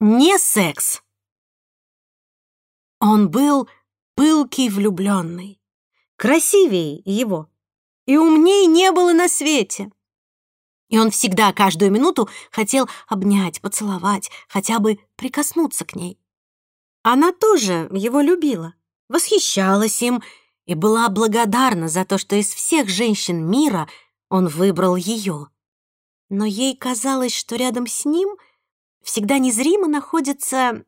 Не секс. Он был пылкий влюбленный, красивее его, и умней не было на свете. И он всегда, каждую минуту, хотел обнять, поцеловать, хотя бы прикоснуться к ней. Она тоже его любила, восхищалась им и была благодарна за то, что из всех женщин мира он выбрал ее. Но ей казалось, что рядом с ним всегда незримо находятся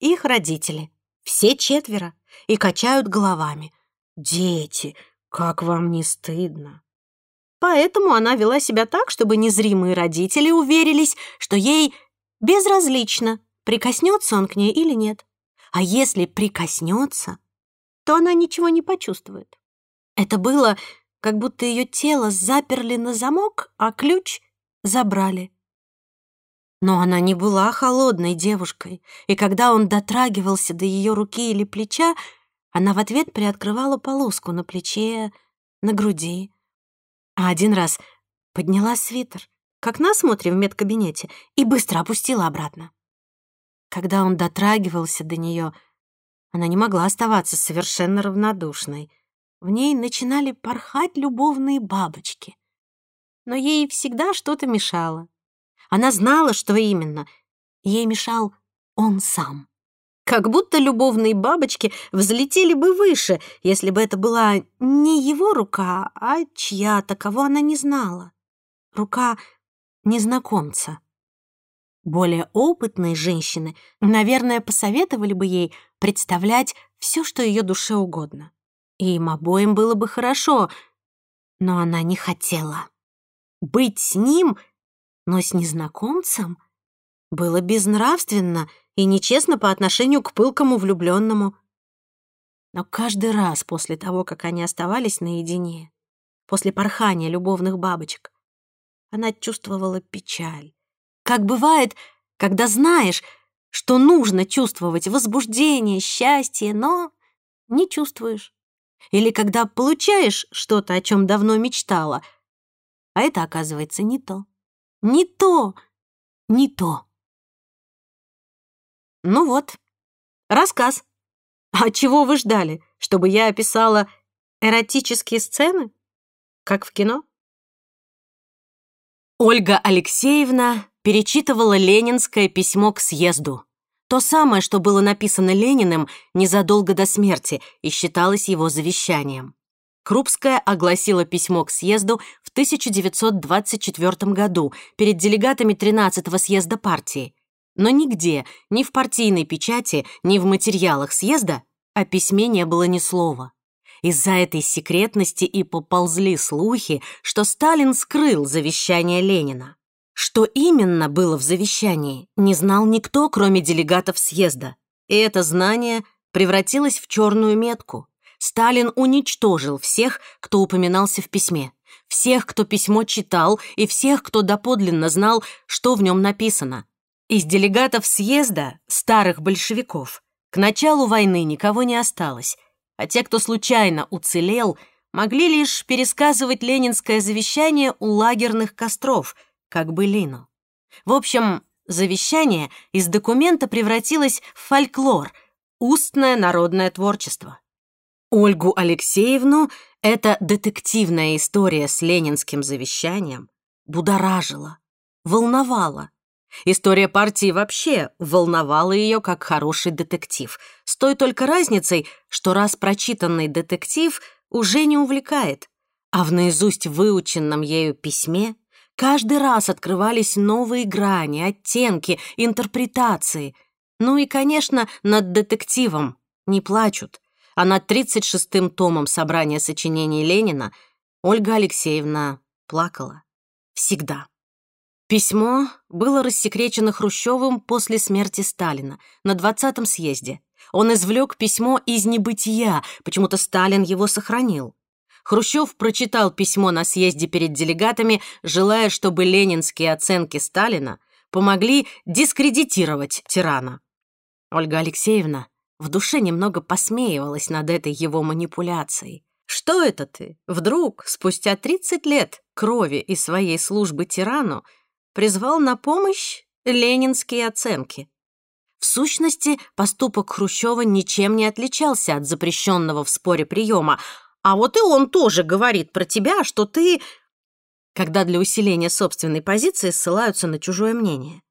их родители, все четверо, и качают головами. «Дети, как вам не стыдно!» Поэтому она вела себя так, чтобы незримые родители уверились, что ей безразлично, прикоснется он к ней или нет. А если прикоснется, то она ничего не почувствует. Это было, как будто ее тело заперли на замок, а ключ забрали. Но она не была холодной девушкой, и когда он дотрагивался до ее руки или плеча, она в ответ приоткрывала полоску на плече, на груди. А один раз подняла свитер, как на осмотре в медкабинете, и быстро опустила обратно. Когда он дотрагивался до нее, она не могла оставаться совершенно равнодушной. В ней начинали порхать любовные бабочки. Но ей всегда что-то мешало. Она знала, что именно. Ей мешал он сам. Как будто любовные бабочки взлетели бы выше, если бы это была не его рука, а чья-то, кого она не знала. Рука незнакомца. Более опытные женщины, наверное, посоветовали бы ей представлять все, что ее душе угодно. И им обоим было бы хорошо, но она не хотела. Быть с ним, но с незнакомцем, было безнравственно — и нечестно по отношению к пылкому влюбленному. Но каждый раз после того, как они оставались наедине, после порхания любовных бабочек, она чувствовала печаль. Как бывает, когда знаешь, что нужно чувствовать возбуждение, счастье, но не чувствуешь. Или когда получаешь что-то, о чем давно мечтала, а это оказывается не то. Не то, не то. Ну вот, рассказ. А чего вы ждали? Чтобы я описала эротические сцены? Как в кино? Ольга Алексеевна перечитывала ленинское письмо к съезду. То самое, что было написано Лениным незадолго до смерти и считалось его завещанием. Крупская огласила письмо к съезду в 1924 году перед делегатами 13-го съезда партии. Но нигде, ни в партийной печати, ни в материалах съезда о письме не было ни слова. Из-за этой секретности и поползли слухи, что Сталин скрыл завещание Ленина. Что именно было в завещании, не знал никто, кроме делегатов съезда. И это знание превратилось в черную метку. Сталин уничтожил всех, кто упоминался в письме. Всех, кто письмо читал, и всех, кто доподлинно знал, что в нем написано. Из делегатов съезда, старых большевиков, к началу войны никого не осталось, а те, кто случайно уцелел, могли лишь пересказывать ленинское завещание у лагерных костров, как былину. В общем, завещание из документа превратилось в фольклор, устное народное творчество. Ольгу Алексеевну эта детективная история с ленинским завещанием будоражила, волновала. История партии вообще волновала ее как хороший детектив, с той только разницей, что раз прочитанный детектив уже не увлекает, а в наизусть выученном ею письме каждый раз открывались новые грани, оттенки, интерпретации. Ну и, конечно, над детективом не плачут, а над 36-м томом собрания сочинений Ленина Ольга Алексеевна плакала. Всегда. Письмо было рассекречено Хрущевым после смерти Сталина на 20-м съезде. Он извлек письмо из небытия, почему-то Сталин его сохранил. Хрущев прочитал письмо на съезде перед делегатами, желая, чтобы ленинские оценки Сталина помогли дискредитировать тирана. Ольга Алексеевна в душе немного посмеивалась над этой его манипуляцией. Что это ты? Вдруг, спустя 30 лет крови и своей службы тирану, призвал на помощь ленинские оценки. В сущности, поступок Хрущева ничем не отличался от запрещенного в споре приема. А вот и он тоже говорит про тебя, что ты... Когда для усиления собственной позиции ссылаются на чужое мнение.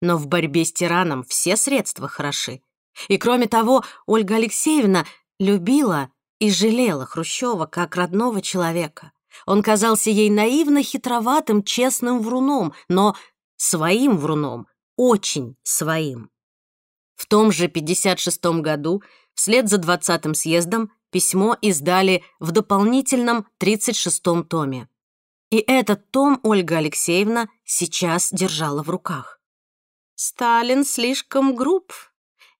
Но в борьбе с тираном все средства хороши. И кроме того, Ольга Алексеевна любила и жалела Хрущева как родного человека. Он казался ей наивно хитроватым, честным вруном, но своим вруном, очень своим. В том же 56 году, вслед за 20-м съездом, письмо издали в дополнительном 36-м томе. И этот том Ольга Алексеевна сейчас держала в руках. Сталин слишком груб,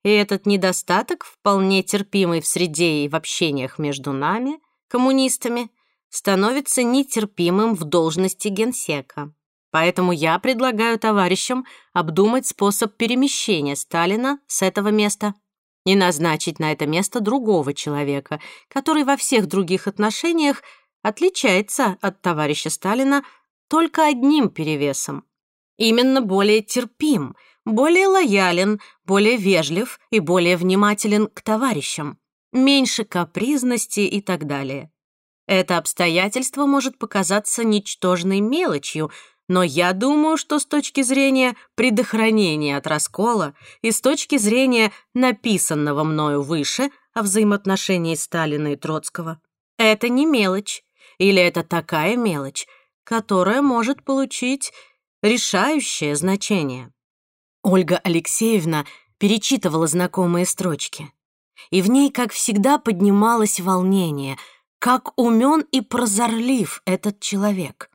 и этот недостаток, вполне терпимый в среде и в общениях между нами, коммунистами, становится нетерпимым в должности генсека. Поэтому я предлагаю товарищам обдумать способ перемещения Сталина с этого места и назначить на это место другого человека, который во всех других отношениях отличается от товарища Сталина только одним перевесом. Именно более терпим, более лоялен, более вежлив и более внимателен к товарищам, меньше капризности и так далее. Это обстоятельство может показаться ничтожной мелочью, но я думаю, что с точки зрения предохранения от раскола и с точки зрения написанного мною выше о взаимоотношении Сталина и Троцкого, это не мелочь, или это такая мелочь, которая может получить решающее значение. Ольга Алексеевна перечитывала знакомые строчки, и в ней, как всегда, поднималось волнение, как умен и прозорлив этот человек —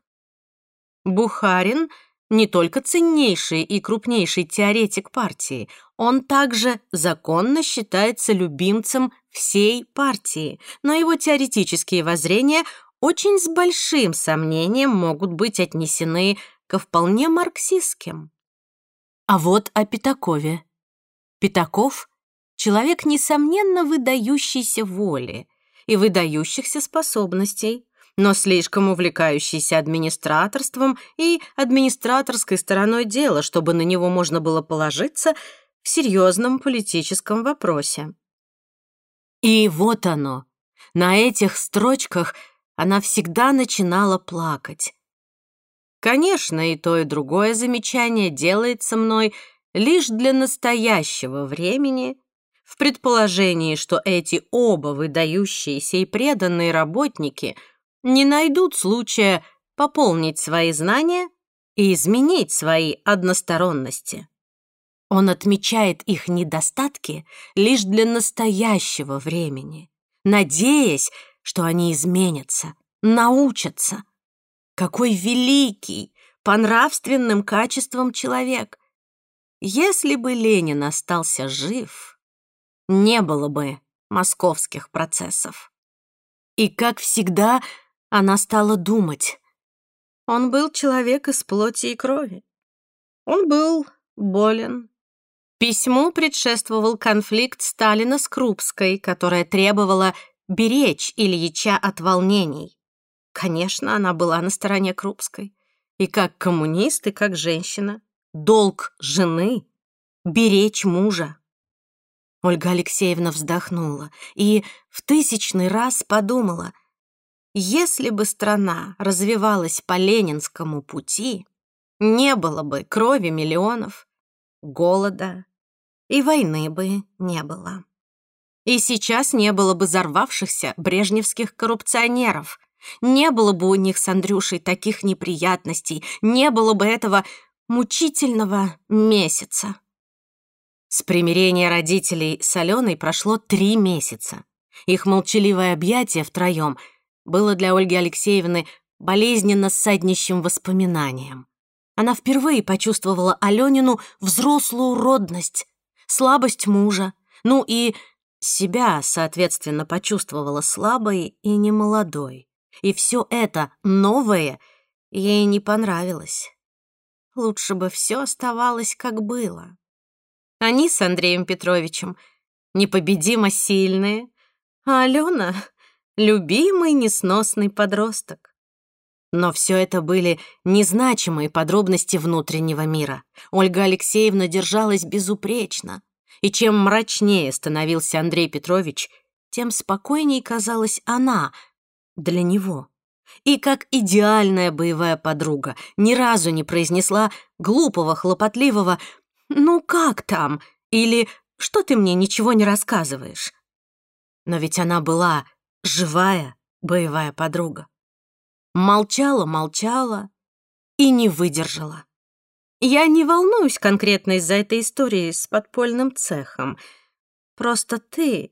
Бухарин не только ценнейший и крупнейший теоретик партии, он также законно считается любимцем всей партии, но его теоретические воззрения очень с большим сомнением могут быть отнесены ко вполне марксистским. А вот о Пятакове. Пятаков — человек, несомненно, выдающийся воли и выдающихся способностей, но слишком увлекающийся администраторством и администраторской стороной дела, чтобы на него можно было положиться в серьезном политическом вопросе. И вот оно. На этих строчках она всегда начинала плакать. Конечно, и то, и другое замечание делается мной лишь для настоящего времени, в предположении, что эти оба выдающиеся и преданные работники — не найдут случая пополнить свои знания и изменить свои односторонности. Он отмечает их недостатки лишь для настоящего времени, надеясь, что они изменятся, научатся. Какой великий, по нравственным качествам человек! Если бы Ленин остался жив, не было бы московских процессов. И, как всегда, она стала думать. Он был человек из плоти и крови. Он был болен. Письму предшествовал конфликт Сталина с Крупской, которая требовала беречь Ильича от волнений. Конечно, она была на стороне Крупской. И как коммунист, и как женщина. Долг жены — беречь мужа. Ольга Алексеевна вздохнула и в тысячный раз подумала, если бы страна развивалась по ленинскому пути, не было бы крови миллионов, голода и войны бы не было. И сейчас не было бы взорвавшихся брежневских коррупционеров, не было бы у них с Андрюшей таких неприятностей, не было бы этого мучительного месяца. С примирения родителей с Аленой прошло три месяца. Их молчаливое объятие втроем — было для Ольги Алексеевны болезненно ссаднищим воспоминанием. Она впервые почувствовала Аленину взрослую родность, слабость мужа, ну и себя, соответственно, почувствовала слабой и немолодой. И все это новое ей не понравилось. Лучше бы все оставалось, как было. Они с Андреем Петровичем непобедимо сильные, а Алена любимый несносный подросток. Но все это были незначимые подробности внутреннего мира. Ольга Алексеевна держалась безупречно. И чем мрачнее становился Андрей Петрович, тем спокойней казалась она для него. И как идеальная боевая подруга ни разу не произнесла глупого, хлопотливого «Ну как там?» или «Что ты мне ничего не рассказываешь?» Но ведь она была живая боевая подруга. Молчала, молчала и не выдержала. Я не волнуюсь конкретно из-за этой истории с подпольным цехом. Просто ты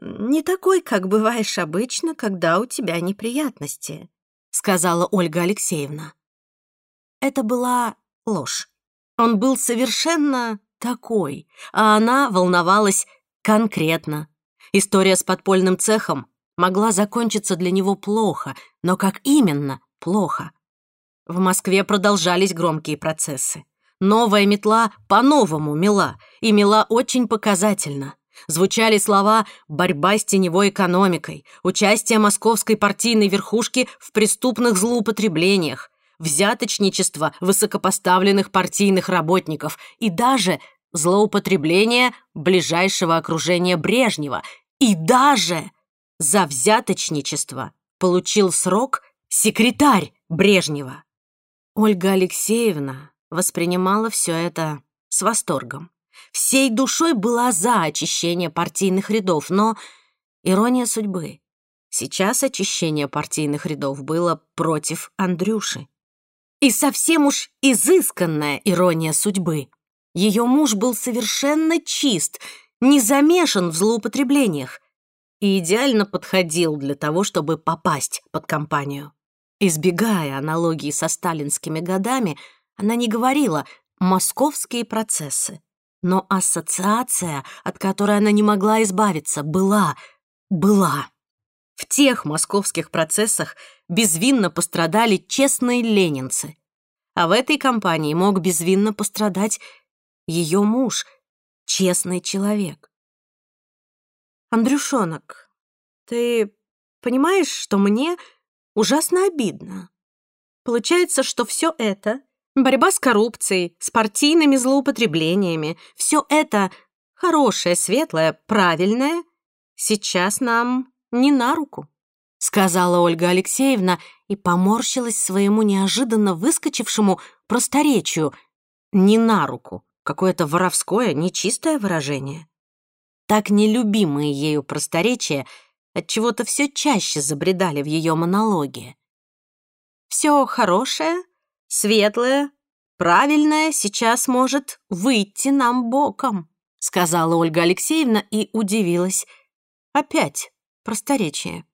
не такой, как бываешь обычно, когда у тебя неприятности», — сказала Ольга Алексеевна. Это была ложь. Он был совершенно такой, а она волновалась конкретно. История с подпольным цехом могла закончиться для него плохо, но как именно плохо? В Москве продолжались громкие процессы. Новая метла по-новому мела, и мела очень показательно. Звучали слова «борьба с теневой экономикой», «участие московской партийной верхушки в преступных злоупотреблениях», «взяточничество высокопоставленных партийных работников» и даже «злоупотребление ближайшего окружения Брежнева» и даже за взяточничество получил срок секретарь Брежнева. Ольга Алексеевна воспринимала все это с восторгом. Всей душой была за очищение партийных рядов, но ирония судьбы. Сейчас очищение партийных рядов было против Андрюши. И совсем уж изысканная ирония судьбы. Ее муж был совершенно чист, не замешан в злоупотреблениях и идеально подходил для того, чтобы попасть под компанию. Избегая аналогии со сталинскими годами, она не говорила «московские процессы». Но ассоциация, от которой она не могла избавиться, была, была. В тех московских процессах безвинно пострадали честные ленинцы. А в этой компании мог безвинно пострадать ее муж, честный человек. «Андрюшонок, ты понимаешь, что мне ужасно обидно. Получается, что все это — борьба с коррупцией, с партийными злоупотреблениями, все это хорошее, светлое, правильное сейчас нам не на руку, сказала Ольга Алексеевна и поморщилась своему неожиданно выскочившему просторечию «не на руку», какое-то воровское, нечистое выражение. Так нелюбимые ею просторечия — отчего-то все чаще забредали в ее монологи. Все хорошее, светлое, правильное сейчас может выйти нам боком, сказала Ольга Алексеевна и удивилась. Опять просторечие.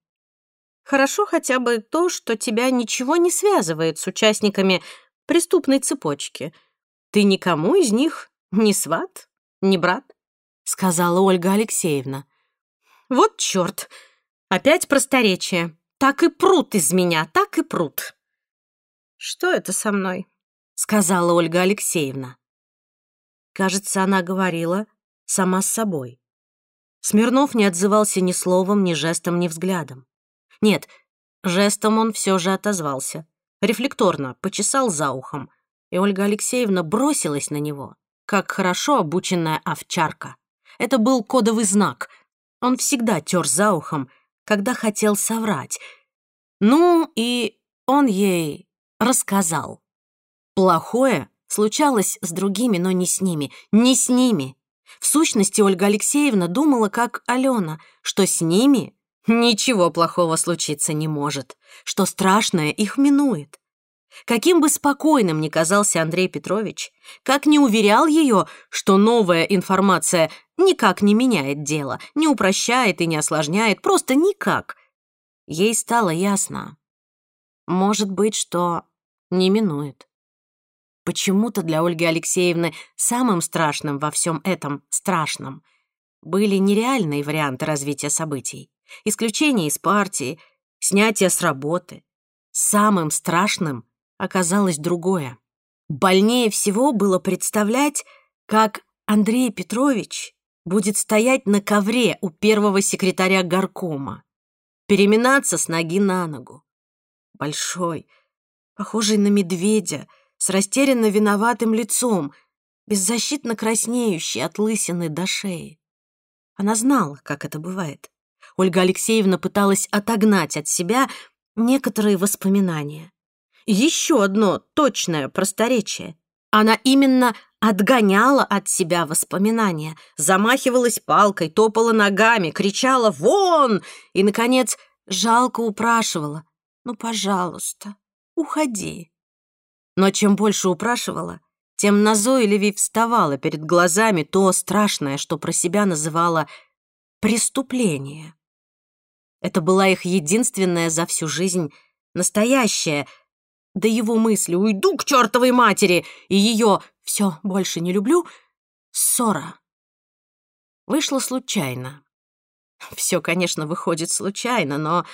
Хорошо хотя бы то, что тебя ничего не связывает с участниками преступной цепочки. Ты никому из них не сват, не брат, сказала Ольга Алексеевна. Вот чёрт! Опять просторечие. Так и прут из меня, так и прут. «Что это со мной?» — сказала Ольга Алексеевна. Кажется, она говорила сама с собой. Смирнов не отзывался ни словом, ни жестом, ни взглядом. Нет, жестом он все же отозвался. Рефлекторно почесал за ухом, и Ольга Алексеевна бросилась на него, как хорошо обученная овчарка. Это был кодовый знак — он всегда тер за ухом, когда хотел соврать. Ну, и он ей рассказал. Плохое случалось с другими, но не с ними. Не с ними. В сущности, Ольга Алексеевна думала, как Алена, что с ними ничего плохого случиться не может, что страшное их минует. Каким бы спокойным ни казался Андрей Петрович, как не уверял ее, что новая информация никак не меняет дело, не упрощает и не осложняет, просто никак. Ей стало ясно. Может быть, что не минует. Почему-то для Ольги Алексеевны самым страшным во всем этом страшном были нереальные варианты развития событий. Исключение из партии, снятие с работы. Самым страшным оказалось другое. Больнее всего было представлять, как Андрей Петрович будет стоять на ковре у первого секретаря горкома, переминаться с ноги на ногу. Большой, похожий на медведя, с растерянно виноватым лицом, беззащитно краснеющий от лысины до шеи. Она знала, как это бывает. Ольга Алексеевна пыталась отогнать от себя некоторые воспоминания. Еще одно точное просторечие. Она именно отгоняла от себя воспоминания, замахивалась палкой, топала ногами, кричала «Вон!» и, наконец, жалко упрашивала «Ну, пожалуйста, уходи». Но чем больше упрашивала, тем назойливей вставала перед глазами то страшное, что про себя называла преступление. Это была их единственная за всю жизнь настоящая, да его мысли «уйду к чертовой матери» и ее «все, больше не люблю» ссора. Вышло случайно. Все, конечно, выходит случайно, но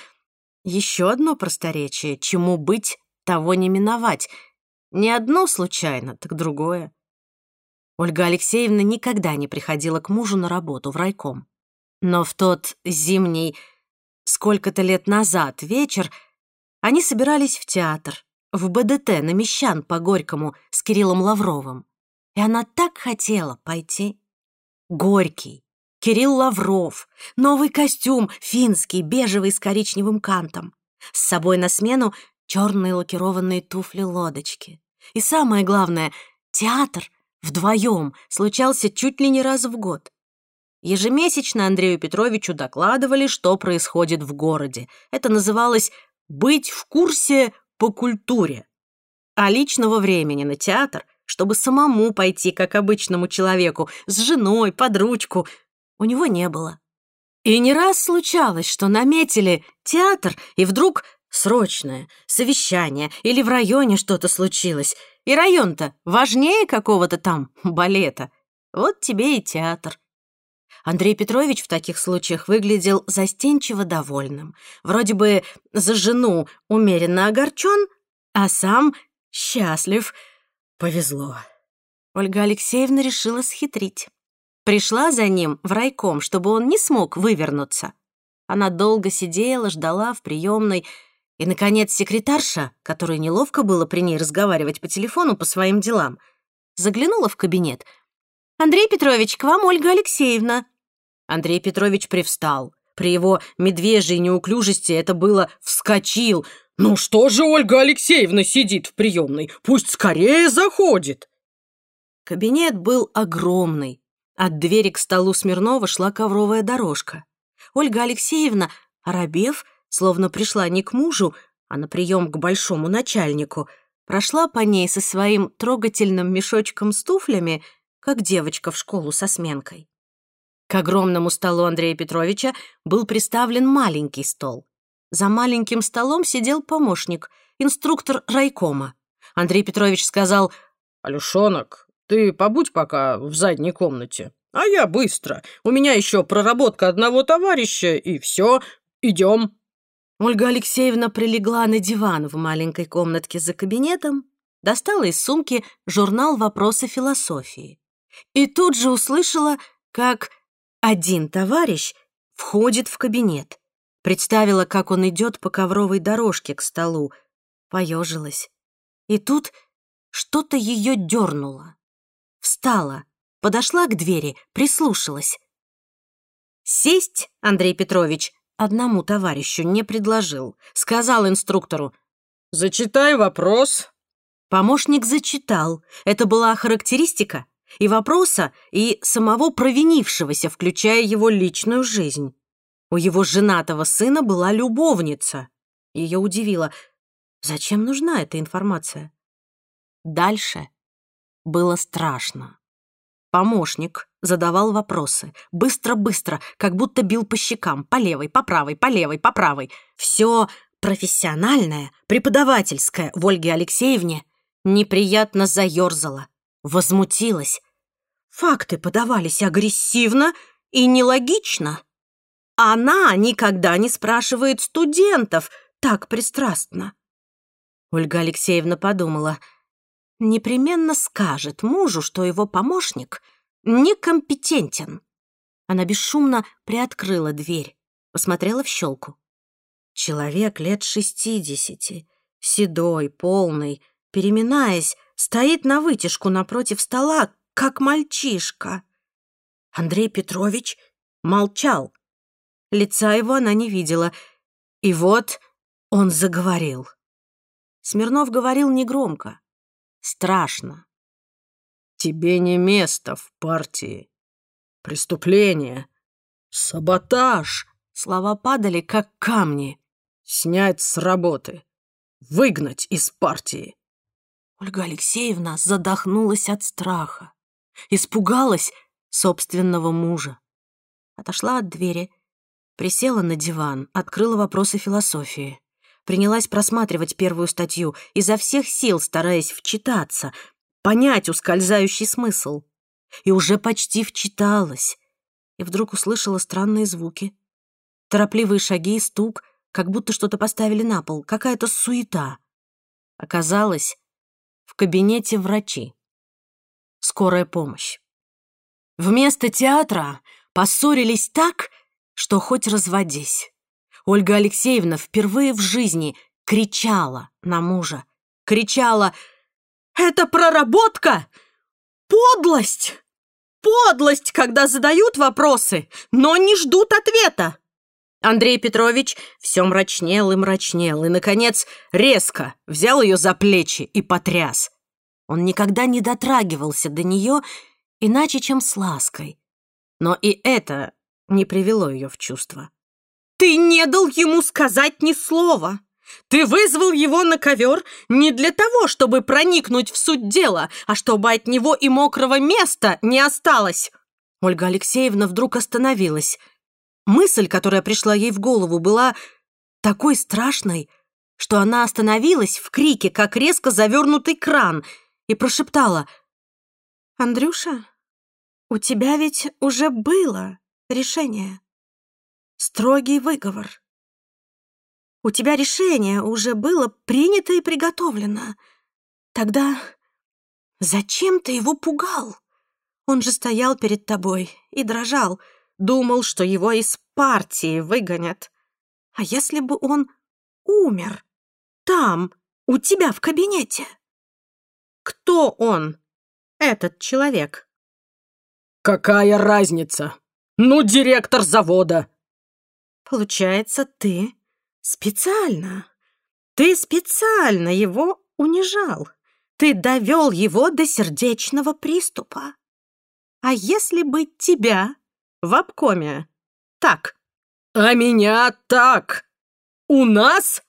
еще одно просторечие, чему быть, того не миновать — не одно случайно, так другое. Ольга Алексеевна никогда не приходила к мужу на работу в райком. Но в тот зимний, сколько-то лет назад, вечер они собирались в театр, в БДТ на Мещан по Горькому с Кириллом Лавровым. И она так хотела пойти. Горький, Кирилл Лавров, новый костюм, финский, бежевый с коричневым кантом. С собой на смену черные лакированные туфли-лодочки. И самое главное, театр вдвоем случался чуть ли не раз в год. Ежемесячно Андрею Петровичу докладывали, что происходит в городе. Это называлось «быть в курсе по культуре». А личного времени на театр, чтобы самому пойти, как обычному человеку, с женой, под ручку, у него не было. И не раз случалось, что наметили театр, и вдруг срочное, совещание или в районе что-то случилось. И район-то важнее какого-то там балета. Вот тебе и театр. Андрей Петрович в таких случаях выглядел застенчиво довольным. Вроде бы за жену умеренно огорчен, а сам счастлив. Повезло. Ольга Алексеевна решила схитрить. Пришла за ним в райком, чтобы он не смог вывернуться. Она долго сидела, ждала в приемной, и, наконец, секретарша, которой неловко было при ней разговаривать по телефону по своим делам, заглянула в кабинет. «Андрей Петрович, к вам Ольга Алексеевна». Андрей Петрович привстал. При его медвежьей неуклюжести это было «вскочил». «Ну что же Ольга Алексеевна сидит в приемной? Пусть скорее заходит!» Кабинет был огромный. От двери к столу Смирнова шла ковровая дорожка. Ольга Алексеевна, оробев, словно пришла не к мужу, а на прием к большому начальнику, прошла по ней со своим трогательным мешочком с туфлями, как девочка в школу со сменкой. К огромному столу Андрея Петровича был приставлен маленький стол. За маленьким столом сидел помощник, инструктор райкома. Андрей Петрович сказал, «Алюшонок, ты побудь пока в задней комнате, а я быстро. У меня еще проработка одного товарища, и все, идем». Ольга Алексеевна прилегла на диван в маленькой комнатке за кабинетом, достала из сумки журнал «Вопросы философии» и тут же услышала, как один товарищ входит в кабинет. Представила, как он идет по ковровой дорожке к столу, поежилась. И тут что-то ее дернуло. Встала, подошла к двери, прислушалась. «Сесть, Андрей Петрович!» одному товарищу не предложил. Сказал инструктору «Зачитай вопрос». Помощник зачитал. Это была характеристика и вопроса, и самого провинившегося, включая его личную жизнь. У его женатого сына была любовница. Ее удивило, зачем нужна эта информация? Дальше было страшно. Помощник задавал вопросы. Быстро-быстро, как будто бил по щекам. По левой, по правой, по левой, по правой. Все профессиональное, преподавательское в Ольге Алексеевне неприятно заерзало, возмутилась. Факты подавались агрессивно и нелогично. Она никогда не спрашивает студентов так пристрастно. Ольга Алексеевна подумала — непременно скажет мужу, что его помощник некомпетентен. Она бесшумно приоткрыла дверь, посмотрела в щелку. Человек лет шестидесяти, седой, полный, переминаясь, стоит на вытяжку напротив стола, как мальчишка. Андрей Петрович молчал. Лица его она не видела. И вот он заговорил. Смирнов говорил негромко, страшно. «Тебе не место в партии. Преступление. Саботаж!» Слова падали, как камни. «Снять с работы. Выгнать из партии». Ольга Алексеевна задохнулась от страха. Испугалась собственного мужа. Отошла от двери, присела на диван, открыла вопросы философии. Принялась просматривать первую статью, изо всех сил стараясь вчитаться, понять ускользающий смысл. И уже почти вчиталась. И вдруг услышала странные звуки. Торопливые шаги и стук, как будто что-то поставили на пол, какая-то суета. Оказалось, в кабинете врачи. Скорая помощь. Вместо театра поссорились так, что хоть разводись. Ольга Алексеевна впервые в жизни кричала на мужа. Кричала «Это проработка! Подлость! Подлость, когда задают вопросы, но не ждут ответа!» Андрей Петрович все мрачнел и мрачнел, и, наконец, резко взял ее за плечи и потряс. Он никогда не дотрагивался до нее иначе, чем с лаской. Но и это не привело ее в чувство. «Ты не дал ему сказать ни слова! Ты вызвал его на ковер не для того, чтобы проникнуть в суть дела, а чтобы от него и мокрого места не осталось!» Ольга Алексеевна вдруг остановилась. Мысль, которая пришла ей в голову, была такой страшной, что она остановилась в крике, как резко завернутый кран, и прошептала «Андрюша, у тебя ведь уже было решение. Строгий выговор. У тебя решение уже было принято и приготовлено. Тогда зачем ты его пугал? Он же стоял перед тобой и дрожал, думал, что его из партии выгонят. А если бы он умер там, у тебя в кабинете? Кто он, этот человек? «Какая разница? Ну, директор завода!» «Получается, ты специально, ты специально его унижал. Ты довел его до сердечного приступа. А если бы тебя в обкоме так?» «А меня так! У нас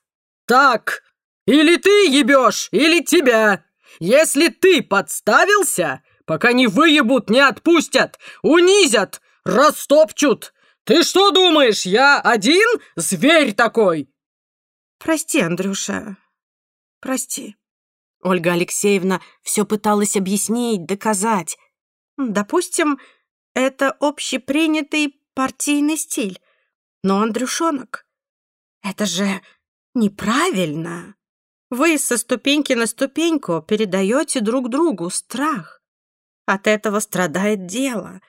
так! Или ты ебешь, или тебя! Если ты подставился, Пока не выебут, не отпустят, унизят, растопчут. Ты что думаешь, я один зверь такой?» «Прости, Андрюша, прости». Ольга Алексеевна все пыталась объяснить, доказать. Допустим, это общепринятый партийный стиль. Но, Андрюшонок, это же неправильно. Вы со ступеньки на ступеньку передаете друг другу страх. От этого страдает дело.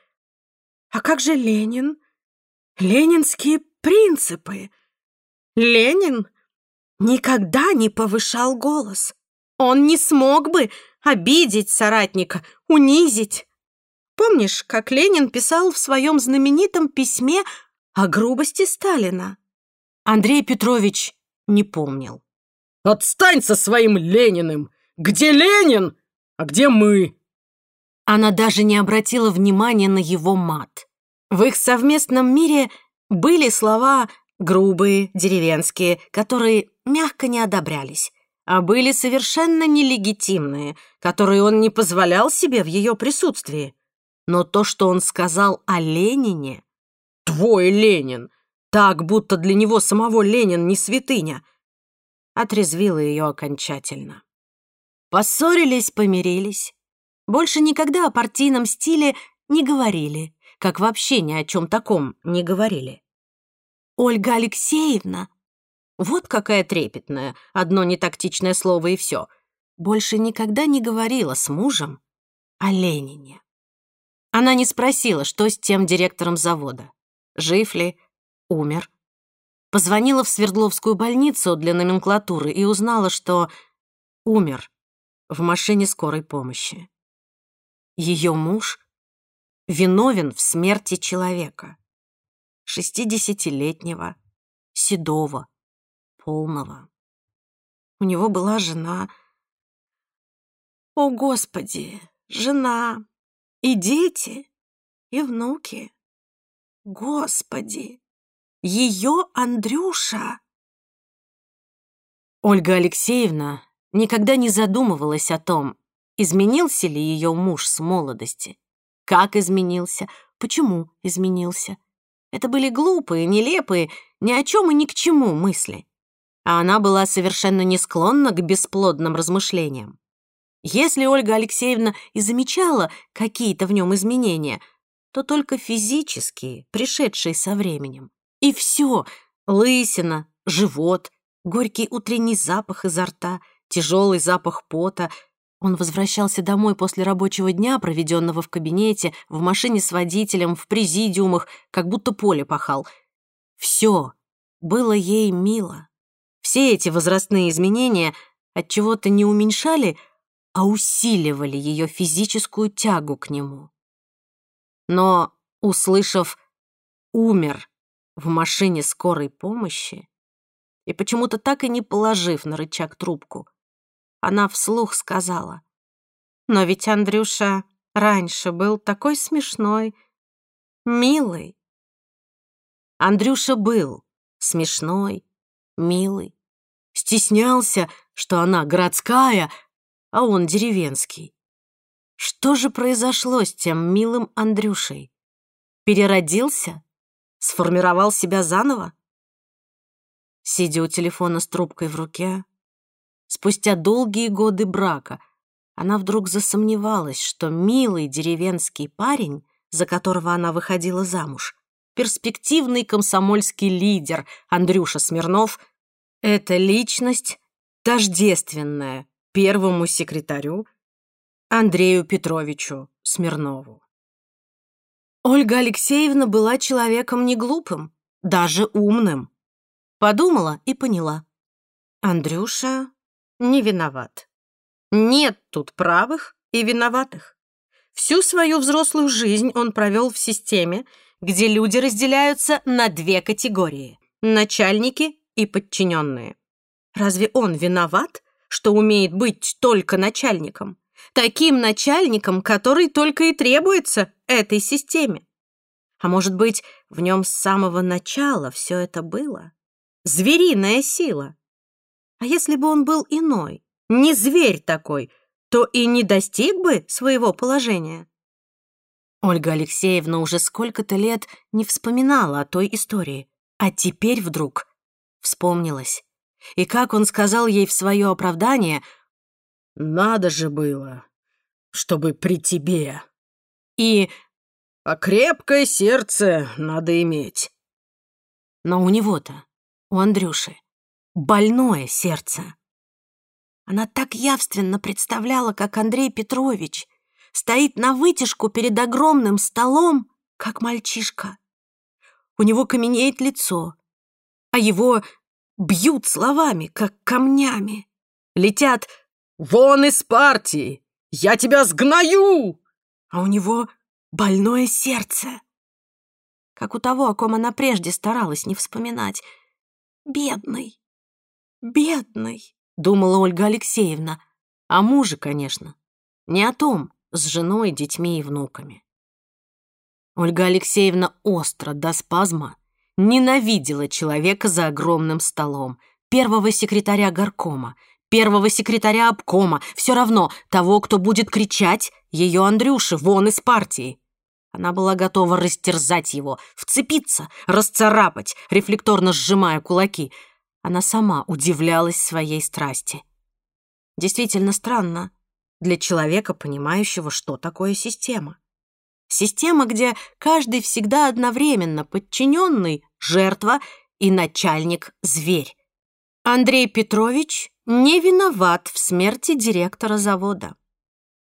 А как же Ленин? Ленинские принципы. Ленин никогда не повышал голос. Он не смог бы обидеть соратника, унизить. Помнишь, как Ленин писал в своем знаменитом письме о грубости Сталина? Андрей Петрович не помнил. «Отстань со своим Лениным! Где Ленин, а где мы?» Она даже не обратила внимания на его мат. В их совместном мире были слова грубые, деревенские, которые мягко не одобрялись, а были совершенно нелегитимные, которые он не позволял себе в ее присутствии. Но то, что он сказал о Ленине... «Твой Ленин!» Так, будто для него самого Ленин не святыня, отрезвило ее окончательно. Поссорились, помирились, больше никогда о партийном стиле не говорили, как вообще ни о чем таком не говорили. Ольга Алексеевна, вот какая трепетная, одно нетактичное слово и все, больше никогда не говорила с мужем о Ленине. Она не спросила, что с тем директором завода. Жив ли, умер. Позвонила в Свердловскую больницу для номенклатуры и узнала, что умер в машине скорой помощи. Ее муж виновен в смерти человека. Шестидесятилетнего, седого, полного. У него была жена. О, Господи, жена и дети, и внуки. Господи, ее Андрюша. Ольга Алексеевна никогда не задумывалась о том, изменился ли ее муж с молодости, как изменился, почему изменился. Это были глупые, нелепые, ни о чем и ни к чему мысли. А она была совершенно не склонна к бесплодным размышлениям. Если Ольга Алексеевна и замечала какие-то в нем изменения, то только физические, пришедшие со временем. И все — лысина, живот, горький утренний запах изо рта, тяжелый запах пота. Он возвращался домой после рабочего дня, проведенного в кабинете, в машине с водителем, в президиумах, как будто поле пахал. Все было ей мило. Все эти возрастные изменения от чего то не уменьшали, а усиливали ее физическую тягу к нему. Но, услышав «умер» в машине скорой помощи и почему-то так и не положив на рычаг трубку, она вслух сказала, «Но ведь Андрюша раньше был такой смешной, милый». Андрюша был смешной, милый, стеснялся, что она городская, а он деревенский. Что же произошло с тем милым Андрюшей? Переродился? Сформировал себя заново? Сидя у телефона с трубкой в руке, спустя долгие годы брака, она вдруг засомневалась, что милый деревенский парень, за которого она выходила замуж, перспективный комсомольский лидер Андрюша Смирнов — это личность тождественная первому секретарю Андрею Петровичу Смирнову. Ольга Алексеевна была человеком не глупым, даже умным. Подумала и поняла. Андрюша не виноват. Нет тут правых и виноватых. Всю свою взрослую жизнь он провел в системе, где люди разделяются на две категории – начальники и подчиненные. Разве он виноват, что умеет быть только начальником? Таким начальником, который только и требуется этой системе. А может быть, в нем с самого начала все это было? Звериная сила. А если бы он был иной, не зверь такой, то и не достиг бы своего положения? Ольга Алексеевна уже сколько-то лет не вспоминала о той истории, а теперь вдруг вспомнилась. И как он сказал ей в свое оправдание «Надо же было, чтобы при тебе». И «А крепкое сердце надо иметь». Но у него-то, у Андрюши, больное сердце. Она так явственно представляла, как Андрей Петрович стоит на вытяжку перед огромным столом, как мальчишка. У него каменеет лицо, а его бьют словами, как камнями. Летят «Вон из партии! Я тебя сгною!» А у него больное сердце. Как у того, о ком она прежде старалась не вспоминать. «Бедный, бедный», — думала Ольга Алексеевна. О муже, конечно. Не о том, с женой, детьми и внуками. Ольга Алексеевна остро до спазма ненавидела человека за огромным столом, первого секретаря горкома, первого секретаря обкома, все равно того, кто будет кричать ее Андрюше вон из партии. Она была готова растерзать его, вцепиться, расцарапать, рефлекторно сжимая кулаки. Она сама удивлялась своей страсти. Действительно странно для человека, понимающего, что такое система. Система, где каждый всегда одновременно подчиненный, жертва и начальник-зверь. Андрей Петрович не виноват в смерти директора завода.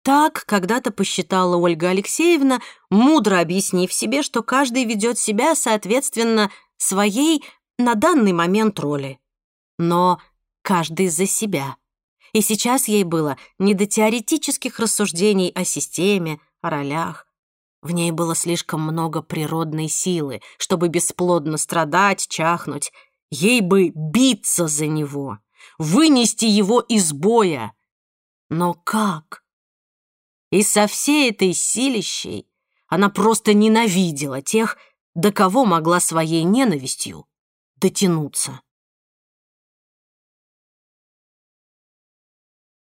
Так когда-то посчитала Ольга Алексеевна, мудро объяснив себе, что каждый ведет себя соответственно своей на данный момент роли. Но каждый за себя. И сейчас ей было не до теоретических рассуждений о системе, о ролях. В ней было слишком много природной силы, чтобы бесплодно страдать, чахнуть. Ей бы биться за него, вынести его из боя. Но как? И со всей этой силищей она просто ненавидела тех, до кого могла своей ненавистью дотянуться.